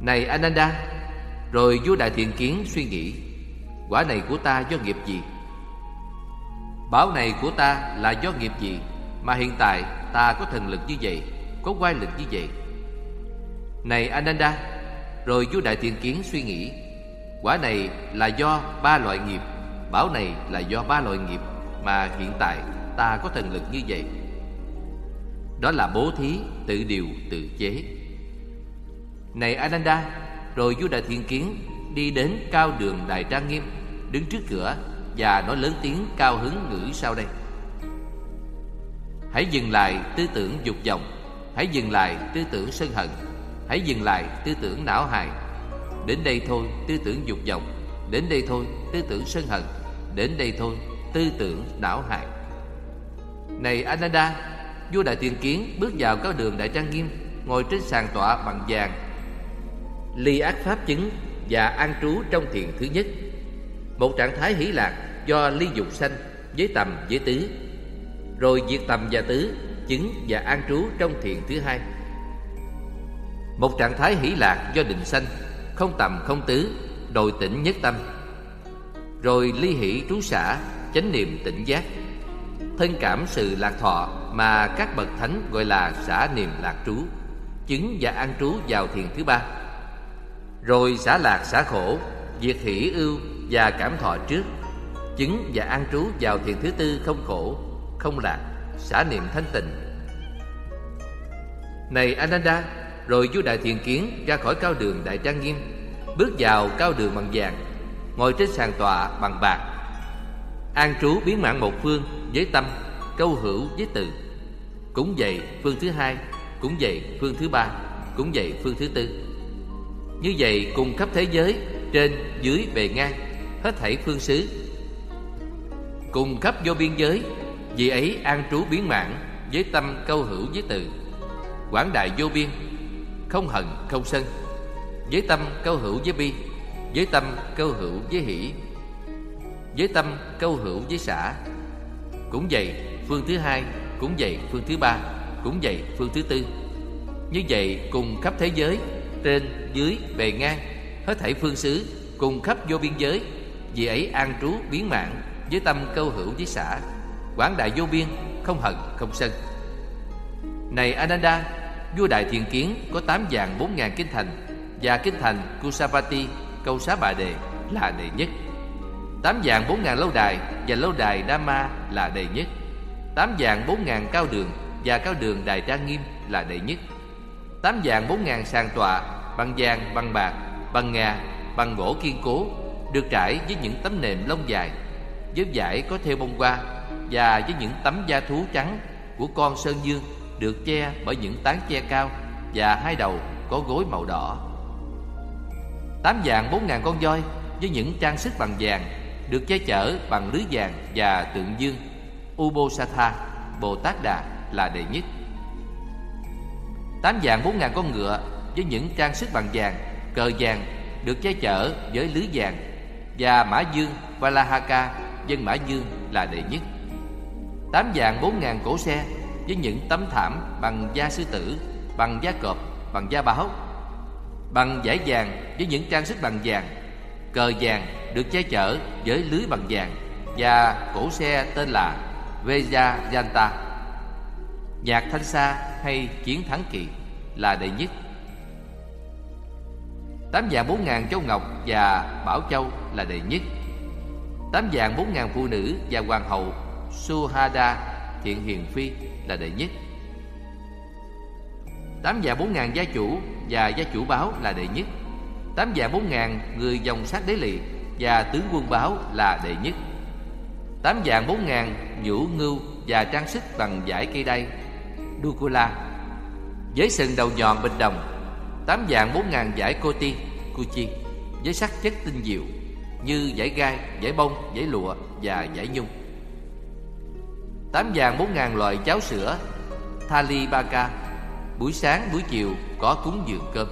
Này Ananda, Rồi vua Đại Thiện Kiến suy nghĩ, Quả này của ta do nghiệp gì? Bảo này của ta là do nghiệp gì Mà hiện tại ta có thần lực như vậy, Có quai lực như vậy? Này Ananda, Rồi vua Đại Thiện Kiến suy nghĩ, Quả này là do ba loại nghiệp, Bảo này là do ba loại nghiệp Mà hiện tại ta có thần lực như vậy. Đó là bố thí, tự điều, tự chế. Này Ananda, Rồi vua Đại Thiện Kiến đi đến cao đường Đại Trang Nghiêm, Đứng trước cửa và nói lớn tiếng cao hứng ngữ sau đây. Hãy dừng lại tư tưởng dục vọng, Hãy dừng lại tư tưởng sân hận, Hãy dừng lại tư tưởng não hài. Đến đây thôi tư tưởng dục vọng, Đến đây thôi tư tưởng sân hận, Đến đây thôi tư tưởng não hại Này Ananda, Vua Đại Tiền Kiến bước vào cao đường Đại Trang Nghiêm, Ngồi trên sàn tọa bằng vàng Ly ác pháp chứng Và an trú trong thiền thứ nhất. Một trạng thái hỷ lạc Do ly dục sanh Với tầm, với tứ. Rồi diệt tầm và tứ, Chứng và an trú trong thiền thứ hai. Một trạng thái hỷ lạc do định sanh, Không tầm, không tứ, Đồi tỉnh nhất tâm. Rồi ly hỷ trú xả, Chánh niệm tỉnh giác. Thân cảm sự lạc thọ Mà các bậc thánh gọi là xả niệm lạc trú, Chứng và an trú vào thiền thứ ba. Rồi xả lạc xả khổ, Diệt hỷ ưu và cảm thọ trước. Chứng và an trú vào thiền thứ tư không khổ, Không lạc, Xả niệm thanh tịnh. Này Ananda, Rồi vua Đại Thiền Kiến ra khỏi cao đường Đại Trang Nghiêm, Bước vào cao đường bằng vàng, Ngồi trên sàn tòa bằng bạc. An trú biến mạng một phương với tâm, Câu hữu với từ. Cũng vậy phương thứ hai, Cũng vậy phương thứ ba, Cũng vậy phương thứ tư. Như vậy cùng khắp thế giới Trên, dưới, bề ngang Hết thảy phương xứ. Cùng khắp vô biên giới Vì ấy an trú biến mạng Với tâm câu hữu với từ. Quảng đại vô biên Không hận không sân Với tâm câu hữu với bi Với tâm câu hữu với hỷ Với tâm câu hữu với xã. Cũng vậy phương thứ hai Cũng vậy phương thứ ba Cũng vậy phương thứ tư. Như vậy cùng khắp thế giới trên, dưới, bề ngang Hết thảy phương xứ Cùng khắp vô biên giới. Vì ấy an trú biến mạng Với tâm câu hữu với xã. Quảng đại vô biên Không hận không sân. Này Ananda Vua Đại Thiền Kiến có tám vạn bốn ngàn kinh thành Và kinh thành Kusapati Câu Xá Bà Đề là đệ nhất. Tám vạn bốn ngàn lâu đài Và lâu đài Dhamma là đệ nhất. Tám vạn bốn ngàn cao đường Và cao đường Đài Trang Nghiêm là đệ nhất. Tám vạn bốn ngàn sàn tọa Bằng vàng, bằng bạc, bằng ngà Bằng gỗ kiên cố Được trải với những tấm nệm lông dài. Với vải có theo bông hoa Và với những tấm da thú trắng Của con sơn dương Được che bởi những tán che cao Và hai đầu có gối màu đỏ. Tám vàng bốn ngàn con voi Với những trang sức bằng vàng Được che chở bằng lưới vàng và tượng dương. Ubosatha, Bồ Tát Đà là đệ nhất. Tám vạn bốn ngàn con ngựa với những trang sức bằng vàng, cờ vàng Được che chở với lưới vàng. Và Mã Dương, Valahaka, dân Mã Dương là đệ nhất. Tám vàng bốn ngàn cổ xe Với những tấm thảm bằng da sư tử Bằng da cọp, bằng da báo. Bằng vải vàng với những trang sức bằng vàng Cờ vàng được che chở với lưới bằng vàng. Và cổ xe tên là Veja Janta Nhạc Thanh Sa hay Chiến Thắng Kỳ là đệ nhất. Tám vạn bốn ngàn châu ngọc và bảo châu là đệ nhất. Tám vạn bốn ngàn phụ nữ và hoàng hậu Suhada, Thiện Hiền Phi, là đệ nhất. Tám vạn bốn ngàn gia chủ và gia chủ báo là đệ nhất. Tám vạn bốn ngàn người dòng sát đế lì và tướng quân báo là đệ nhất. Tám vạn bốn ngàn nhũ ngưu và trang sức bằng vải cây đay Dukula Với sừng đầu nhọn bình đồng Tám vạn bốn ngàn giải vải cô Kuchi Với sắc chất tinh diệu Như giải gai, giải bông, giải lụa và giải nhung. Tám vạn bốn ngàn loại cháo sữa Thali Baka Buổi sáng, buổi chiều có cúng dường cơm.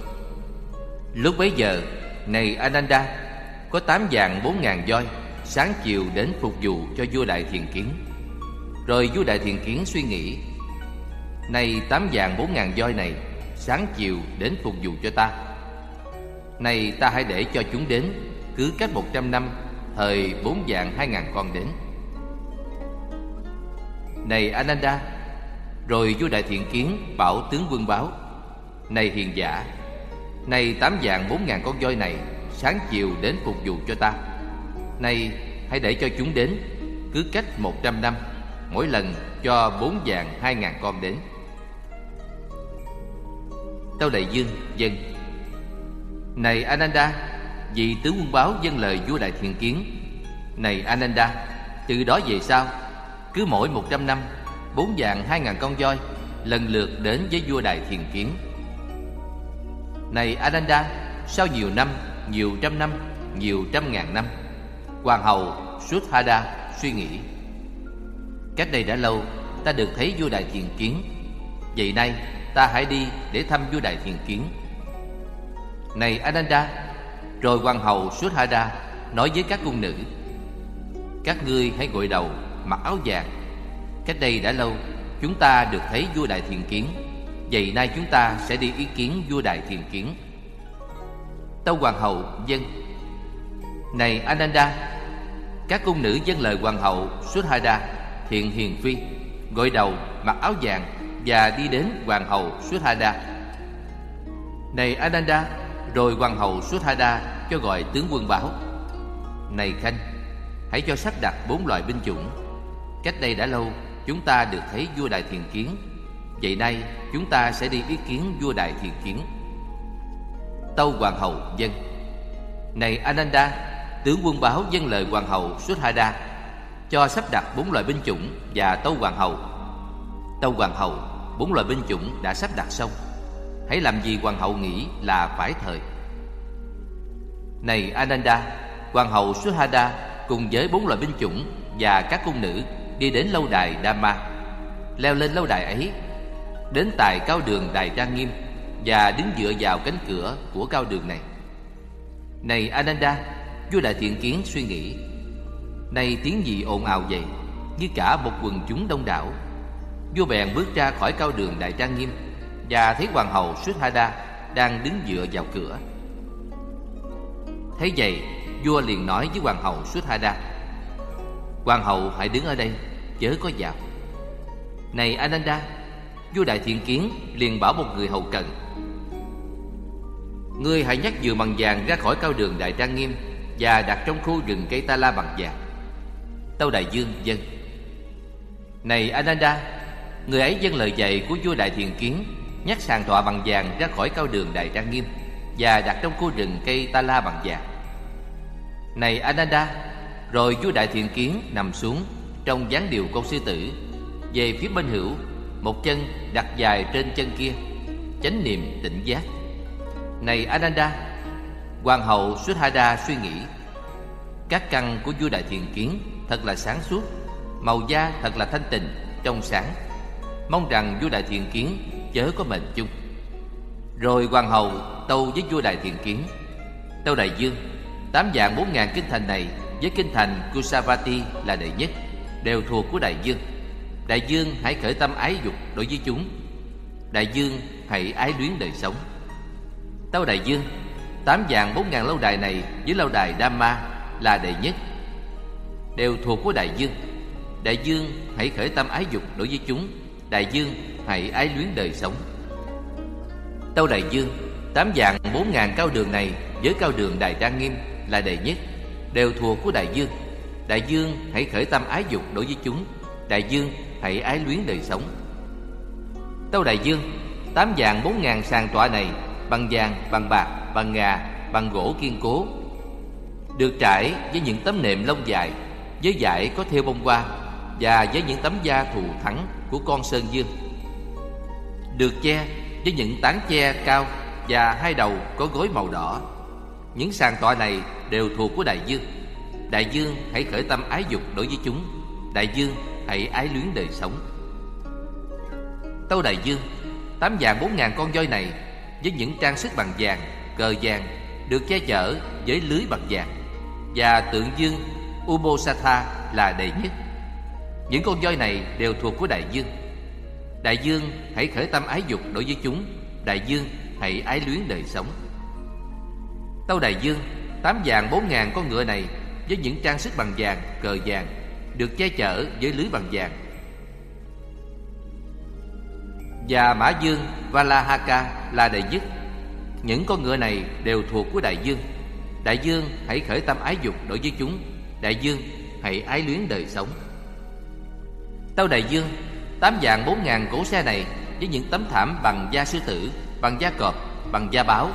Lúc bấy giờ Này Ananda Có tám vạn bốn ngàn voi Sáng chiều đến phục vụ cho vua Đại Thiền Kiến. Rồi vua Đại Thiền Kiến suy nghĩ Này tám vạn bốn ngàn voi này Sáng chiều đến phục vụ cho ta. Này ta hãy để cho chúng đến, Cứ cách một trăm năm, Thời bốn dạng hai ngàn con đến. Này Ananda, Rồi vua đại thiện kiến bảo tướng quân báo, Này hiền giả, Này tám dạng bốn ngàn con voi này Sáng chiều đến phục vụ cho ta. Này hãy để cho chúng đến, Cứ cách một trăm năm, Mỗi lần cho bốn dạng hai ngàn con đến. Tâu Đại Dương dân. Này Ananda Vị tướng quân báo dân lời vua Đại Thiện Kiến. Này Ananda Từ đó về sau Cứ mỗi một trăm năm Bốn dạng hai ngàn con voi Lần lượt đến với vua Đại thiền Kiến. Này Ananda Sau nhiều năm, nhiều trăm năm, nhiều trăm ngàn năm Hoàng hậu Suthada suy nghĩ Cách đây đã lâu Ta được thấy vua Đại thiền Kiến. Vậy nay ta hãy đi để thăm vua Đại thiền Kiến. Này Ananda Rồi hoàng hậu Suthada nói với các cung nữ Các ngươi hãy gội đầu, mặc áo vàng. Cách đây đã lâu Chúng ta được thấy vua Đại thiền Kiến. Vậy nay chúng ta sẽ đi ý kiến vua Đại thiền Kiến. Tâu hoàng hậu dân Này Ananda Các cung nữ dân lời hoàng hậu Suthada Thiện hiền phi Gội đầu, mặc áo vàng và đi đến hoàng hậu Suthada. Này Ananda, rồi hoàng hậu Suthada cho gọi tướng quân báo. Này Khanh, hãy cho sắp đặt bốn loại binh chủng. Cách đây đã lâu, chúng ta được thấy vua Đại Thiền Kiến. Vậy nay, chúng ta sẽ đi ý kiến vua Đại Thiền Kiến. Tâu hoàng hậu dân. Này Ananda, tướng quân báo dân lời hoàng hậu Suthada cho sắp đặt bốn loại binh chủng và tâu hoàng hậu Tâu hoàng hậu Bốn loại binh chủng đã sắp đặt xong. Hãy làm gì hoàng hậu nghĩ là phải thời. Này Ananda, Hoàng hậu Suhada Cùng với bốn loại binh chủng Và các cung nữ Đi đến lâu đài Dhamma. Leo lên lâu đài ấy, Đến tại cao đường đài trang nghiêm Và đứng dựa vào cánh cửa của cao đường này. Này Ananda, Vua Đại Thiện Kiến suy nghĩ, Này tiếng gì ồn ào vậy? Như cả một quần chúng đông đảo. Vua bèn bước ra khỏi cao đường đại trang nghiêm Và thấy hoàng hậu Suthada đang đứng dựa vào cửa. Thấy vậy, Vua liền nói với hoàng hậu Suthada, Hoàng hậu hãy đứng ở đây, Chớ có vào. Này Ananda, Vua đại thiện kiến liền bảo một người hầu cận Ngươi hãy nhắc dừa bằng vàng ra khỏi cao đường đại trang nghiêm Và đặt trong khu rừng cây ta la bằng vàng. Tâu đại dương dân Này Ananda Người ấy dâng lời dạy của vua Đại thiền Kiến, Nhắc sàn thọ bằng vàng ra khỏi cao đường Đại Trang Nghiêm Và đặt trong khu rừng cây ta la bằng vàng. Này Ananda, Rồi vua Đại thiền Kiến nằm xuống Trong dáng điều con sư tử, Về phía bên hữu, Một chân đặt dài trên chân kia, Chánh niệm tỉnh giác. Này Ananda, Hoàng hậu Suthada suy nghĩ, Các căn của vua Đại thiền Kiến Thật là sáng suốt, Màu da thật là thanh tịnh, Trong sáng. Mong rằng vua Đại Thiện Kiến chớ có mệnh chung. Rồi hoàng hậu tâu với vua Đại Thiện Kiến, Tâu Đại Dương, Tám dạng bốn ngàn kinh thành này Với kinh thành Kusavati là đệ nhất, Đều thuộc của Đại Dương. Đại Dương hãy khởi tâm ái dục đối với chúng. Đại Dương hãy ái luyến đời sống. Tâu Đại Dương, Tám dạng bốn ngàn lâu đài này Với lâu đài Dhamma là đệ nhất, Đều thuộc của Đại Dương. Đại Dương hãy khởi tâm ái dục đối với chúng. Đại dương hãy ái luyến đời sống. Tâu Đại Dương Tám dạng bốn ngàn cao đường này Với cao đường Đại Trang Nghiêm là đệ nhất Đều thuộc của Đại Dương. Đại Dương hãy khởi tâm ái dục đối với chúng. Đại Dương hãy ái luyến đời sống. Tâu Đại Dương Tám dạng bốn ngàn sàn tọa này Bằng vàng, bằng bạc, bằng ngà, bằng gỗ kiên cố Được trải với những tấm nệm lông dài Với dải có theo bông hoa. Và với những tấm da thù thẳng của con Sơn Dương. Được che với những tán che cao và hai đầu có gối màu đỏ. Những sàn tọa này đều thuộc của Đại Dương. Đại Dương hãy khởi tâm ái dục đối với chúng. Đại Dương hãy ái luyến đời sống. Tâu Đại Dương Tám vàng bốn ngàn con voi này Với những trang sức bằng vàng, cờ vàng Được che chở với lưới bằng vàng. Và tượng dương Ubosatha là đệ nhất những con voi này đều thuộc của đại dương. Đại dương hãy khởi tâm ái dục đối với chúng. Đại dương hãy ái luyến đời sống. Tâu Đại Dương Tám vàng bốn ngàn con ngựa này Với những trang sức bằng vàng, cờ vàng Được che chở với lưới bằng vàng. Và Mã Dương và la haka là đại nhất. Những con ngựa này đều thuộc của Đại Dương. Đại Dương hãy khởi tâm ái dục đối với chúng. Đại Dương hãy ái luyến đời sống. Tâu Đại Dương Tám vạn bốn ngàn cổ xe này Với những tấm thảm bằng da sư tử Bằng da cọp, bằng da báo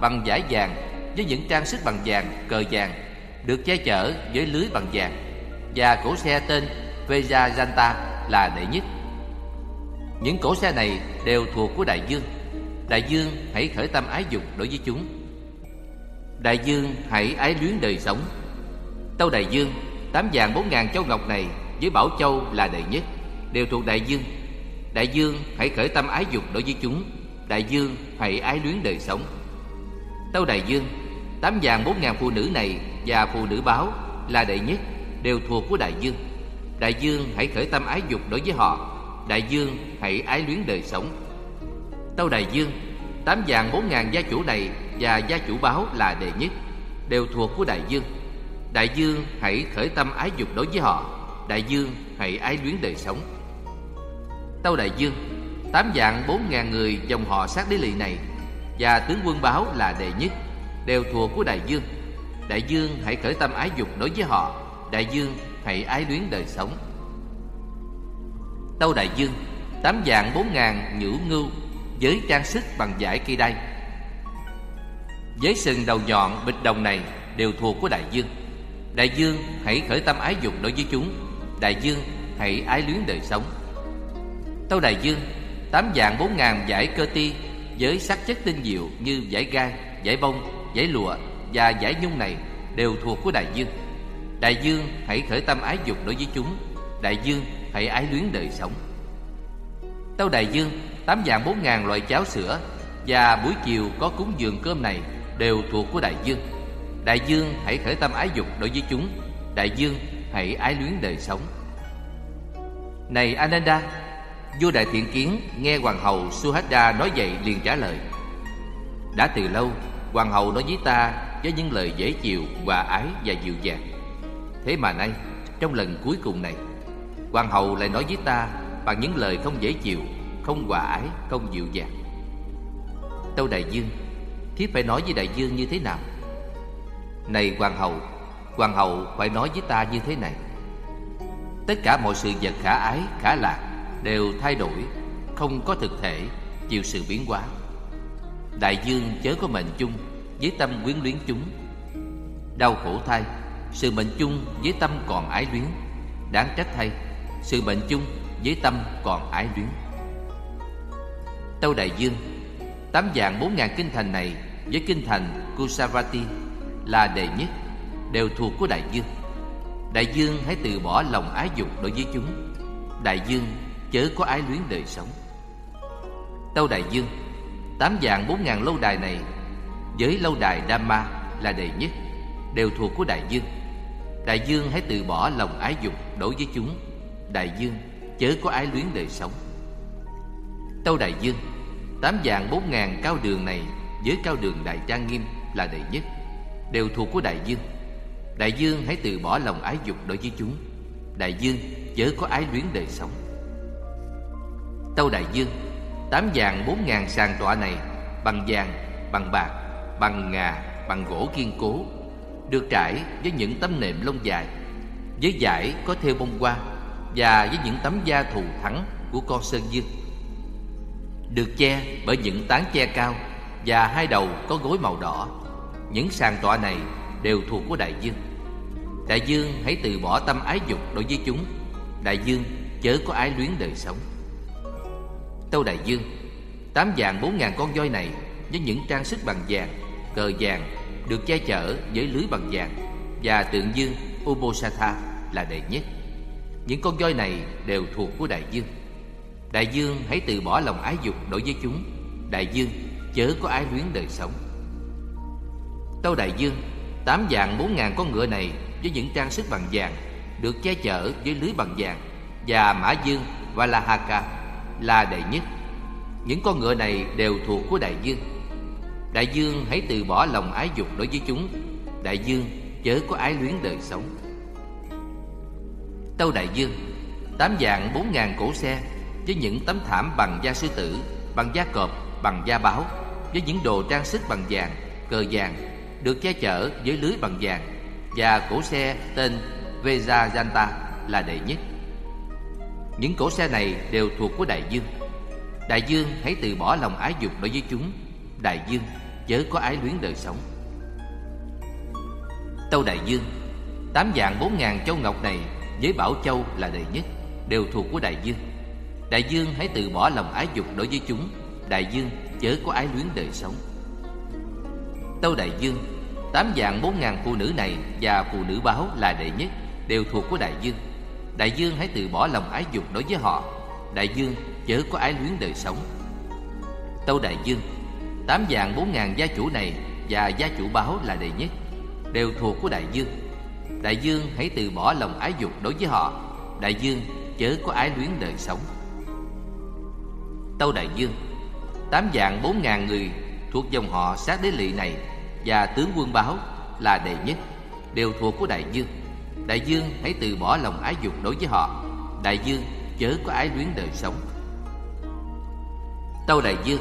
Bằng vải vàng Với những trang sức bằng vàng, cờ vàng Được che chở với lưới bằng vàng. Và cổ xe tên Vejayanta là đệ nhất. Những cổ xe này đều thuộc của Đại Dương. Đại Dương hãy khởi tâm ái dục đối với chúng. Đại Dương hãy ái luyến đời sống. Tâu Đại Dương Tám vàng bốn ngàn châu ngọc này với Bảo Châu là đệ nhất, Đều thuộc Đại Dương. Đại Dương hãy khởi tâm ái dục đối với chúng, Đại Dương hãy ái luyến đời sống. Tâu Đại Dương, Tám vàng bốn ngàn phụ nữ này Và phụ nữ báo là đệ nhất, Đều thuộc của Đại Dương. Đại Dương hãy khởi tâm ái dục đối với họ, Đại Dương hãy ái luyến đời sống. Tâu Đại Dương, Tám vàng bốn ngàn gia chủ này Và gia chủ báo là đệ nhất, Đều thuộc của Đại Dương. Đại Dương hãy khởi tâm ái dục đối với họ. Đại Dương hãy ái luyến đời sống. Tâu Đại Dương, Tám vạn bốn ngàn người dòng họ sát đế lỵ này Và tướng quân báo là đệ nhất, Đều thuộc của Đại Dương. Đại Dương hãy khởi tâm ái dục đối với họ. Đại Dương hãy ái luyến đời sống. Tâu Đại Dương, Tám vạn bốn ngàn nhũ ngưu Với trang sức bằng vải cây đay Với sừng đầu nhọn bịch đồng này Đều thuộc của Đại Dương. Đại Dương hãy khởi tâm ái dục đối với chúng. Đại Dương hãy ái luyến đời sống. Tâu Đại Dương Tám vạn bốn ngàn giải cơ ti Với sắc chất tinh diệu như giải gai, giải bông, giải lụa Và giải nhung này đều thuộc của Đại Dương. Đại Dương hãy khởi tâm ái dục đối với chúng. Đại Dương hãy ái luyến đời sống. Tâu Đại Dương Tám vạn bốn ngàn loại cháo sữa Và buổi chiều có cúng dường cơm này Đều thuộc của Đại Dương. Đại Dương hãy khởi tâm ái dục đối với chúng. Đại Dương hãy ái luyến đời sống. Này Ananda Vua Đại Thiện Kiến nghe Hoàng hậu suhada nói vậy liền trả lời. Đã từ lâu Hoàng hậu nói với ta với những lời dễ chịu, hòa ái và dịu dàng. Thế mà nay trong lần cuối cùng này Hoàng hậu lại nói với ta bằng những lời không dễ chịu Không hòa ái, không dịu dàng. Tâu Đại Dương Thiếp phải nói với Đại Dương như thế nào? Này Hoàng hậu Hoàng hậu phải nói với ta như thế này. Tất cả mọi sự vật khả ái, khả lạc Đều thay đổi Không có thực thể Chịu sự biến hóa. Đại dương chớ có mệnh chung Với tâm quyến luyến chúng. Đau khổ thay Sự mệnh chung với tâm còn ái luyến. Đáng trách thay Sự mệnh chung với tâm còn ái luyến. Tâu Đại Dương Tám dạng bốn ngàn kinh thành này Với kinh thành Kusavati Là đệ nhất. Đều thuộc của Đại Dương. Đại Dương hãy từ bỏ lòng ái dục đối với chúng. Đại Dương chớ có ái luyến đời sống. Tâu Đại Dương, Tám dạng bốn ngàn lâu đài này Với lâu đài Dhamma là đệ nhất, Đều thuộc của Đại Dương. Đại Dương hãy từ bỏ lòng ái dục đối với chúng. Đại Dương chớ có ái luyến đời sống. Tâu Đại Dương, Tám dạng bốn ngàn cao đường này, Với cao đường Đại Trang Nghiêm là đệ nhất, Đều thuộc của Đại Dương. Đại Dương hãy từ bỏ lòng ái dục đối với chúng. Đại Dương chớ có ái luyến đời sống. Tâu Đại Dương Tám vàng bốn ngàn sàn tọa này Bằng vàng, bằng bạc, bằng ngà, bằng gỗ kiên cố Được trải với những tấm nệm lông dài Với dải có theo bông hoa Và với những tấm da thù thắng của con sơn dương. Được che bởi những tán che cao Và hai đầu có gối màu đỏ. Những sàn tọa này đều thuộc của Đại Dương. Đại Dương hãy từ bỏ tâm ái dục đối với chúng. Đại Dương chớ có ái luyến đời sống. Tâu Đại Dương Tám vàng bốn ngàn con voi này Với những trang sức bằng vàng, cờ vàng Được che chở với lưới bằng vàng Và tượng dương Ubosatha là đệ nhất. Những con voi này đều thuộc của Đại Dương. Đại Dương hãy từ bỏ lòng ái dục đối với chúng. Đại Dương chớ có ái luyến đời sống. Tâu Đại Dương Tám dạng bốn ngàn con ngựa này Với những trang sức bằng vàng Được che chở với lưới bằng vàng Và Mã Dương và la haka là đệ nhất. Những con ngựa này đều thuộc của đại dương. Đại dương hãy từ bỏ lòng ái dục đối với chúng. Đại dương chớ có ái luyến đời sống. Tâu Đại Dương Tám dạng bốn ngàn cổ xe Với những tấm thảm bằng da sư tử Bằng da cọp, bằng da báo Với những đồ trang sức bằng vàng, cờ vàng được che chở với lưới bằng vàng, Và cổ xe tên Vejayanta là đệ nhất. Những cổ xe này đều thuộc của Đại Dương. Đại Dương hãy từ bỏ lòng ái dục đối với chúng. Đại Dương, chớ có ái luyến đời sống. Tâu Đại Dương, Tám dạng bốn ngàn châu ngọc này Với Bảo Châu là đệ nhất, Đều thuộc của Đại Dương. Đại Dương hãy từ bỏ lòng ái dục đối với chúng. Đại Dương, chớ có ái luyến đời sống. Tâu Đại Dương. Tám dạng bốn ngàn phụ nữ này Và phụ nữ báo là đệ nhất, Đều thuộc của Đại Dương. Đại Dương hãy từ bỏ lòng ái dục đối với họ. Đại Dương, chớ có ái luyến đời sống. Tâu Đại Dương. Tám dạng bốn ngàn gia chủ này Và gia chủ báo là đệ nhất, Đều thuộc của Đại Dương. Đại Dương hãy từ bỏ lòng ái dục đối với họ. Đại Dương, chớ có ái luyến đời sống. Tâu Đại Dương. Tám dạng bốn ngàn người thuộc dòng họ sát đế lỵ này Và tướng quân báo là đệ nhất, Đều thuộc của Đại Dương. Đại Dương hãy từ bỏ lòng ái dục đối với họ. Đại Dương chớ có ái luyến đời sống. Tâu Đại Dương,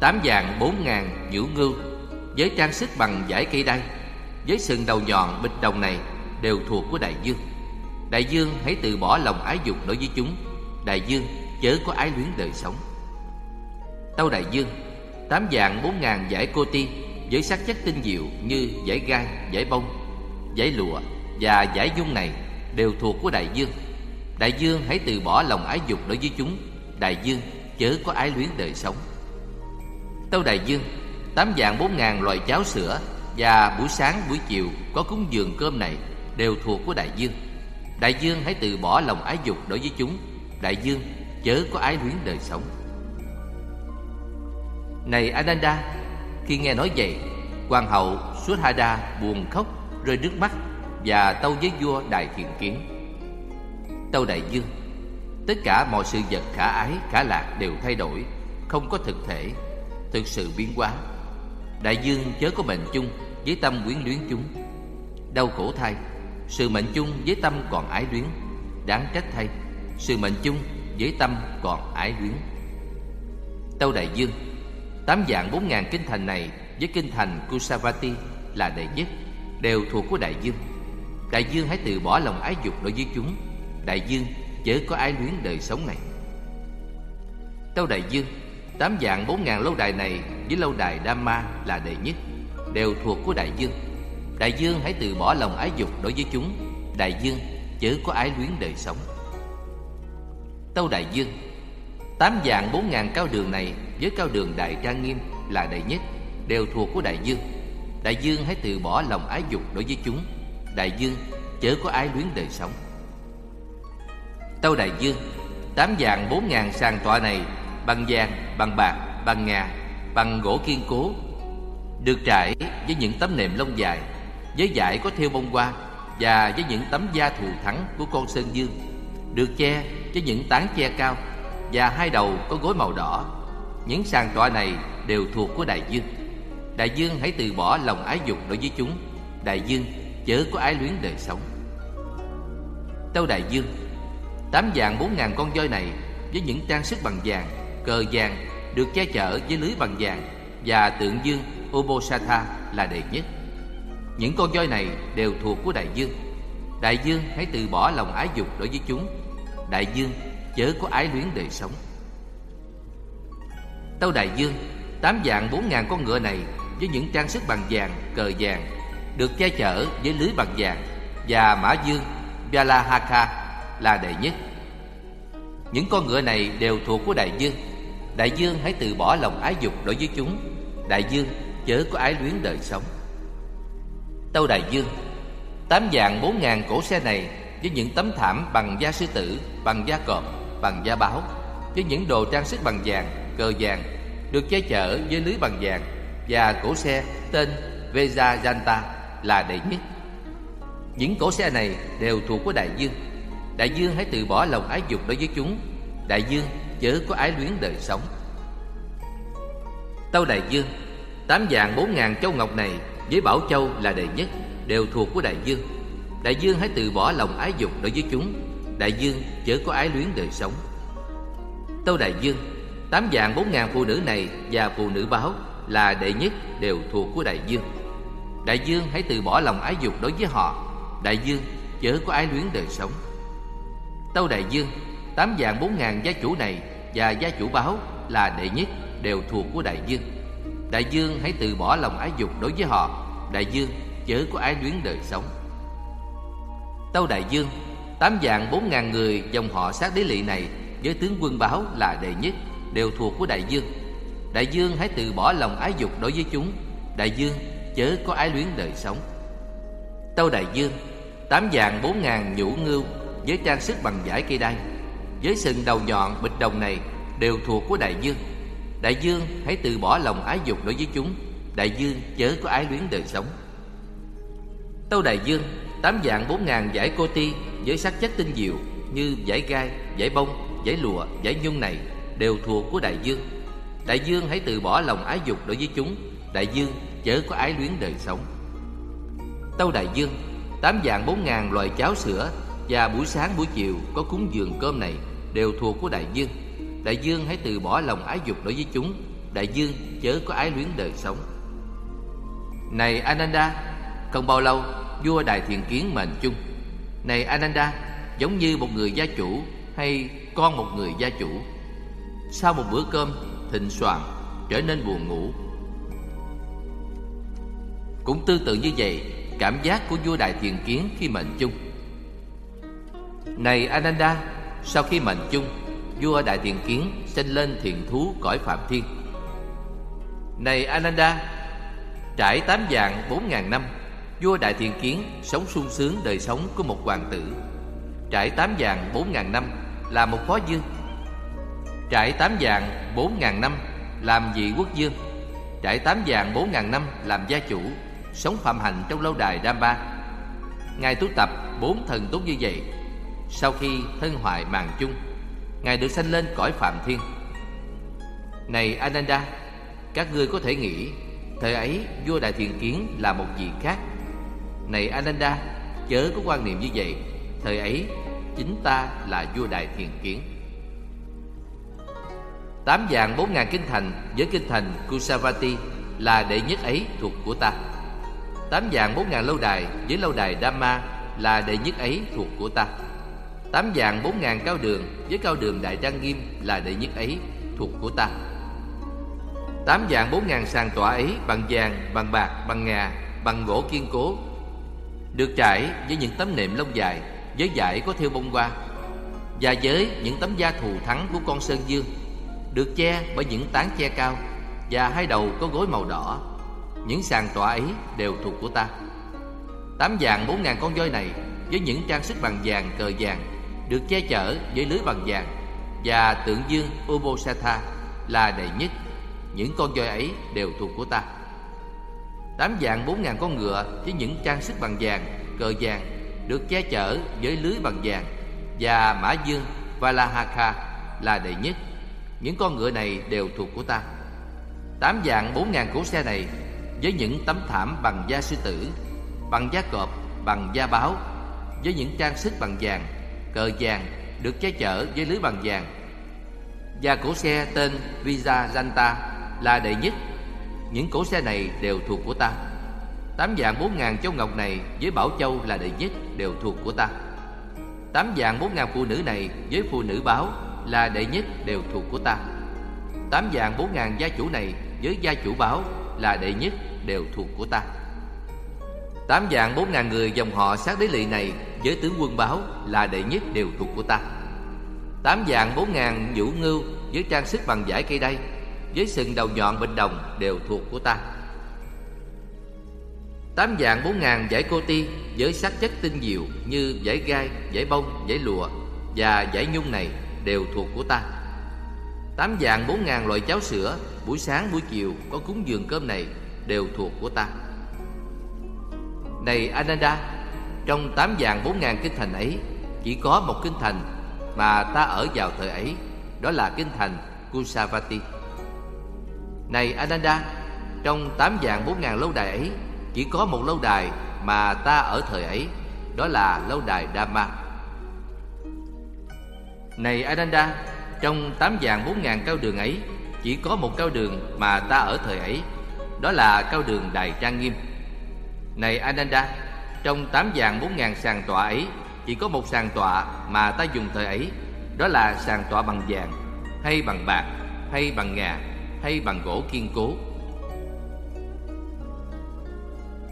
Tám vàng bốn ngàn nhũ ngưu, Với trang sức bằng giải cây đay Với sừng đầu nhọn bịch đồng này Đều thuộc của Đại Dương. Đại Dương hãy từ bỏ lòng ái dục đối với chúng. Đại Dương chớ có ái luyến đời sống. Tâu Đại Dương Tám dạng bốn ngàn giải cô ti Với sắc chất tinh diệu như giải gai, giải bông Giải lụa và giải dung này Đều thuộc của Đại Dương. Đại Dương hãy từ bỏ lòng ái dục đối với chúng. Đại Dương chớ có ái luyến đời sống. Tâu Đại Dương Tám dạng bốn ngàn loại cháo sữa Và buổi sáng buổi chiều có cúng dường cơm này Đều thuộc của Đại Dương. Đại Dương hãy từ bỏ lòng ái dục đối với chúng. Đại Dương chớ có ái luyến đời sống. Này Ananda Khi nghe nói vậy Hoàng hậu Suthada buồn khóc Rơi nước mắt Và tâu với vua Đại Thiện Kiến. Tâu Đại Dương Tất cả mọi sự vật khả ái, khả lạc đều thay đổi Không có thực thể Thực sự biến hóa. Đại dương chớ có mệnh chung Với tâm quyến luyến chúng. Đau khổ thay Sự mệnh chung với tâm còn ái luyến. Đáng trách thay Sự mệnh chung với tâm còn ái luyến. Tâu Đại Dương Tám dạng bốn ngàn kinh thành này Với kinh thành Kusavati là đệ nhất, Đều thuộc của Đại Dương. Đại Dương hãy từ bỏ lòng ái dục đối với chúng. Đại Dương, chớ có ái luyến đời sống này. Tâu Đại Dương, Tám dạng bốn ngàn lâu đài này Với lâu đài Dhamma là đệ nhất, Đều thuộc của Đại Dương. Đại Dương hãy từ bỏ lòng ái dục đối với chúng. Đại Dương, chớ có ái luyến đời sống. Tâu Đại Dương Tám dạng bốn ngàn cao đường này Với cao đường Đại Trang Nghiêm là đệ nhất Đều thuộc của Đại Dương. Đại Dương hãy từ bỏ lòng ái dục đối với chúng. Đại Dương chớ có ái luyến đời sống. Tâu Đại Dương Tám dạng bốn ngàn sàn tọa này Bằng vàng, bằng bạc, bằng ngà Bằng gỗ kiên cố Được trải với những tấm nệm lông dài Với dải có thêu bông hoa Và với những tấm da thù thắng của con Sơn Dương Được che với những tán che cao. Và hai đầu có gối màu đỏ. Những sàn tọa này đều thuộc của Đại Dương. Đại Dương hãy từ bỏ lòng ái dục đối với chúng. Đại Dương chớ có ái luyến đời sống. Tâu Đại Dương, Tám vàng bốn ngàn con voi này Với những trang sức bằng vàng, Cờ vàng được che chở với lưới bằng vàng Và tượng dương Obosatha là đệ nhất. Những con voi này đều thuộc của Đại Dương. Đại Dương hãy từ bỏ lòng ái dục đối với chúng. Đại Dương chớ có ái luyến đời sống. Tâu Đại Dương Tám vạn bốn ngàn con ngựa này Với những trang sức bằng vàng, cờ vàng Được che chở với lưới bằng vàng Và mã dương Vyalahaka là đệ nhất. Những con ngựa này đều thuộc của Đại Dương. Đại Dương hãy từ bỏ lòng ái dục đối với chúng. Đại Dương chớ có ái luyến đời sống. Tâu Đại Dương Tám vạn bốn ngàn cổ xe này Với những tấm thảm bằng da sư tử Bằng da cọp, bằng da báo Với những đồ trang sức bằng vàng, cờ vàng Được che chở với lưới bằng vàng Và cổ xe tên Vejayanta là đệ nhất. Những cổ xe này đều thuộc của Đại Dương. Đại dương hãy từ bỏ lòng ái dục đối với chúng. Đại dương chớ có ái luyến đời sống. Tâu Đại Dương Tám vàng bốn ngàn châu ngọc này Với Bảo Châu là đệ nhất Đều thuộc của Đại Dương. Đại Dương hãy từ bỏ lòng ái dục đối với chúng. Đại Dương chớ có ái luyến đời sống. Tâu Đại Dương, Tám vạn bốn ngàn phụ nữ này Và phụ nữ báo là đệ nhất Đều thuộc của Đại Dương. Đại Dương hãy từ bỏ lòng ái dục đối với họ. Đại Dương chớ có ái luyến đời sống. Tâu Đại Dương, Tám vạn bốn ngàn gia chủ này Và gia chủ báo là đệ nhất Đều thuộc của Đại Dương. Đại Dương hãy từ bỏ lòng ái dục đối với họ. Đại Dương chớ có ái luyến đời sống. Tâu Đại Dương Tám vạn bốn ngàn người dòng họ sát đế lỵ này Với tướng quân báo là đệ nhất, Đều thuộc của Đại Dương. Đại Dương hãy từ bỏ lòng ái dục đối với chúng. Đại Dương, chớ có ái luyến đời sống. Tâu Đại Dương, Tám vạn bốn ngàn nhũ ngưu Với trang sức bằng vải cây đay Với sừng đầu nhọn bịch đồng này Đều thuộc của Đại Dương. Đại Dương hãy từ bỏ lòng ái dục đối với chúng. Đại Dương chớ có ái luyến đời sống. Tâu Đại Dương, Tám vạn bốn ngàn giải cô ti với sắc chất tinh diệu Như giải gai, giải bông, giải lụa, giải nhung này Đều thuộc của Đại Dương. Đại Dương hãy từ bỏ lòng ái dục đối với chúng. Đại Dương chớ có ái luyến đời sống. Tâu Đại Dương Tám vạn bốn ngàn loài cháo sữa Và buổi sáng buổi chiều có cúng dường cơm này Đều thuộc của Đại Dương. Đại Dương hãy từ bỏ lòng ái dục đối với chúng. Đại Dương chớ có ái luyến đời sống. Này Ananda Không bao lâu vua Đại Thiện Kiến mệnh chung. Này Ananda, Giống như một người gia chủ Hay con một người gia chủ, Sau một bữa cơm, thịnh soạn, Trở nên buồn ngủ. Cũng tương tự như vậy, Cảm giác của vua Đại thiền Kiến khi mệnh chung. Này Ananda, Sau khi mệnh chung, Vua Đại thiền Kiến sinh lên thiền thú cõi Phạm Thiên. Này Ananda, Trải tám vạn bốn ngàn năm Vua Đại Thiện Kiến sống sung sướng đời sống của một hoàng tử. Trải tám vạn bốn ngàn năm là một phó dương. Trải tám vạn bốn ngàn năm làm vị quốc dương. Trải tám vạn bốn ngàn năm làm gia chủ, Sống phạm hạnh trong lâu đài Đam Ba Ngài tu tập bốn thần tốt như vậy, Sau khi thân hoại màng chung, Ngài được sanh lên cõi Phạm Thiên. Này Ananda, Các ngươi có thể nghĩ, Thời ấy vua Đại Thiện Kiến là một vị khác này Ananda Chớ có quan niệm như vậy. Thời ấy chính ta là vua Đại thiền Kiến. Tám vạn bốn ngàn kinh thành Với kinh thành Kusavati Là đệ nhất ấy thuộc của ta. Tám vạn bốn ngàn lâu đài Với lâu đài Dhamma Là đệ nhất ấy thuộc của ta. Tám vạn bốn ngàn cao đường Với cao đường Đại Trang Nghiêm Là đệ nhất ấy thuộc của ta. Tám vạn bốn ngàn sàn tọa ấy Bằng vàng, bằng bạc, bằng ngà Bằng gỗ kiên cố được trải với những tấm nệm lông dài, Với dải có thêu bông hoa, Và với những tấm da thù thắng của con sơn dương, Được che bởi những tán che cao, Và hai đầu có gối màu đỏ Những sàn tọa ấy đều thuộc của ta Tám vàng bốn ngàn con voi này Với những trang sức bằng vàng cờ vàng được che chở với lưới bằng vàng, và tượng dương Ubosatha là đệ nhất. Những con voi ấy đều thuộc của ta. Tám vạn bốn ngàn con ngựa với những trang sức bằng vàng, cờ vàng được che chở với lưới bằng vàng và mã dương Valahaka là đệ nhất. Những con ngựa này đều thuộc của ta. Tám vạn bốn ngàn cỗ xe này với những tấm thảm bằng da sư tử, bằng da cọp, bằng da báo, với những trang sức bằng vàng, cờ vàng được che chở với lưới bằng vàng và cổ xe tên Visa Janta là đệ nhất những cổ xe này đều thuộc của ta. Tám vạn bốn ngàn châu ngọc này với Bảo Châu là đệ nhất đều thuộc của ta. Tám vạn bốn ngàn phụ nữ này với phụ nữ báo là đệ nhất đều thuộc của ta. Tám vạn bốn ngàn gia chủ này với gia chủ báo là đệ nhất đều thuộc của ta. Tám vạn bốn ngàn người dòng họ sát đế lỵ này Với tướng quân báo là đệ nhất đều thuộc của ta. Tám vạn bốn ngàn vũ ngưu Với trang sức bằng vải cây đay với sừng đầu nhọn bình đồng đều thuộc của ta. Tám vạn bốn ngàn giải cô ti Với sắc chất tinh diệu Như giải gai, giải bông, giải lụa Và giải nhung này đều thuộc của ta. Tám vạn bốn ngàn loại cháo sữa Buổi sáng buổi chiều có cúng dường cơm này Đều thuộc của ta. Này Ananda Trong tám vạn bốn ngàn kinh thành ấy Chỉ có một kinh thành Mà ta ở vào thời ấy Đó là kinh thành Kusavati. Này Ananda, Trong tám dạng bốn ngàn lâu đài ấy, Chỉ có một lâu đài mà ta ở thời ấy, Đó là lâu đài Dhamma. Này Ananda, Trong tám dạng bốn ngàn cao đường ấy, Chỉ có một cao đường mà ta ở thời ấy, Đó là cao đường Đài Trang Nghiêm. Này Ananda, Trong tám dạng bốn ngàn sàn tọa ấy, Chỉ có một sàn tọa mà ta dùng thời ấy, Đó là sàn tọa bằng vàng, Hay bằng bạc, Hay bằng ngà. Hay bằng gỗ kiên cố.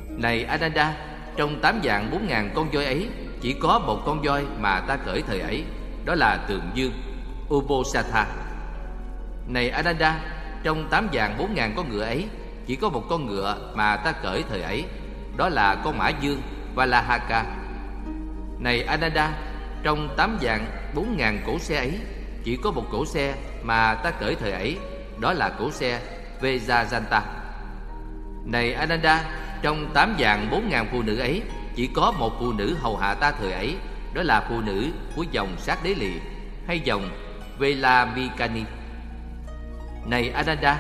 Này Ananda Trong tám dạng bốn ngàn con voi ấy, Chỉ có một con voi mà ta cởi thời ấy, Đó là tượng dương Ubosatha. Này Ananda Trong tám dạng bốn ngàn con ngựa ấy, Chỉ có một con ngựa mà ta cởi thời ấy, Đó là con mã dương Valahaka. Này Ananda Trong tám dạng bốn ngàn cổ xe ấy, Chỉ có một cổ xe mà ta cởi thời ấy đó là cổ xe Vejayanta Này Ananda trong tám dạng bốn ngàn phụ nữ ấy Chỉ có một phụ nữ hầu hạ ta thời ấy Đó là phụ nữ của dòng sát đế lì Hay dòng Velamikani. Này Ananda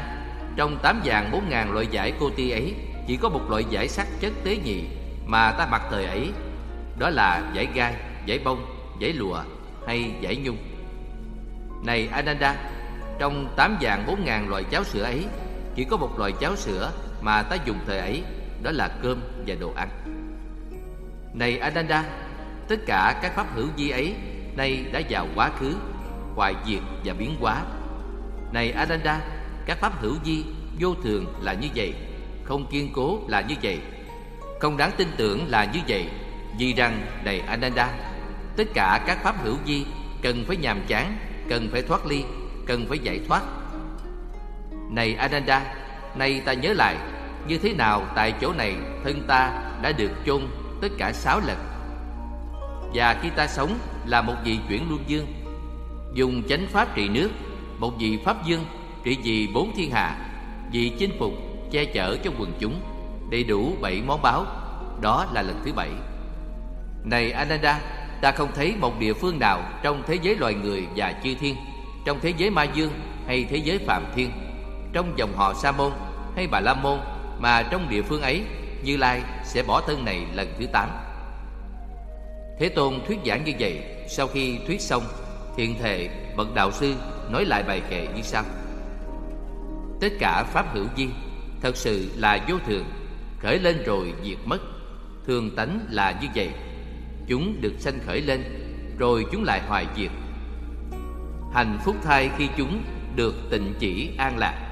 Trong tám dạng bốn ngàn loại giải cô ti ấy Chỉ có một loại giải sắc chất tế nhị Mà ta mặc thời ấy Đó là giải gai, giải bông, giải lụa hay giải nhung. Này Ananda trong tám dạng bốn ngàn loại cháo sữa ấy, Chỉ có một loại cháo sữa mà ta dùng thời ấy, đó là cơm và đồ ăn. Này ananda, tất cả các pháp hữu vi ấy nay đã vào quá khứ, hoại diệt và biến hóa. Này ananda, các pháp hữu vi vô thường là như vậy, không kiên cố là như vậy, không đáng tin tưởng là như vậy. Vì rằng, này ananda, tất cả các pháp hữu vi cần phải nhàm chán, cần phải thoát ly cần phải giải thoát. Này ananda, nay ta nhớ lại, như thế nào tại chỗ này thân ta đã được chôn tất cả sáu lần. Và khi ta sống là một vị chuyển luân dương, Dùng chánh pháp trị nước, Một vị pháp dương trị vì bốn thiên hạ Vị chinh phục, che chở cho quần chúng, Đầy đủ bảy món báo, Đó là lần thứ bảy. Này Ananda, Ta không thấy một địa phương nào Trong thế giới loài người và chư thiên trong thế giới ma dương hay thế giới phạm thiên, Trong dòng họ Sa môn hay Bà La môn mà trong địa phương ấy, Như Lai sẽ bỏ thân này lần thứ tám. Thế Tôn thuyết giảng như vậy, Sau khi thuyết xong, Thiện thệ bậc đạo sư nói lại bài kệ như sau. Tất cả pháp hữu vi Thật sự là vô thường, Khởi lên rồi diệt mất. Thường tánh là như vậy, Chúng được sanh khởi lên, Rồi chúng lại hoài diệt hạnh phúc thay khi chúng được tịnh chỉ an lạc.